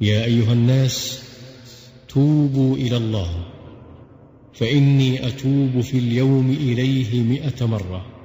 يا أيها الناس توبوا إلى الله فإني أتوب في اليوم إليه مئة مرة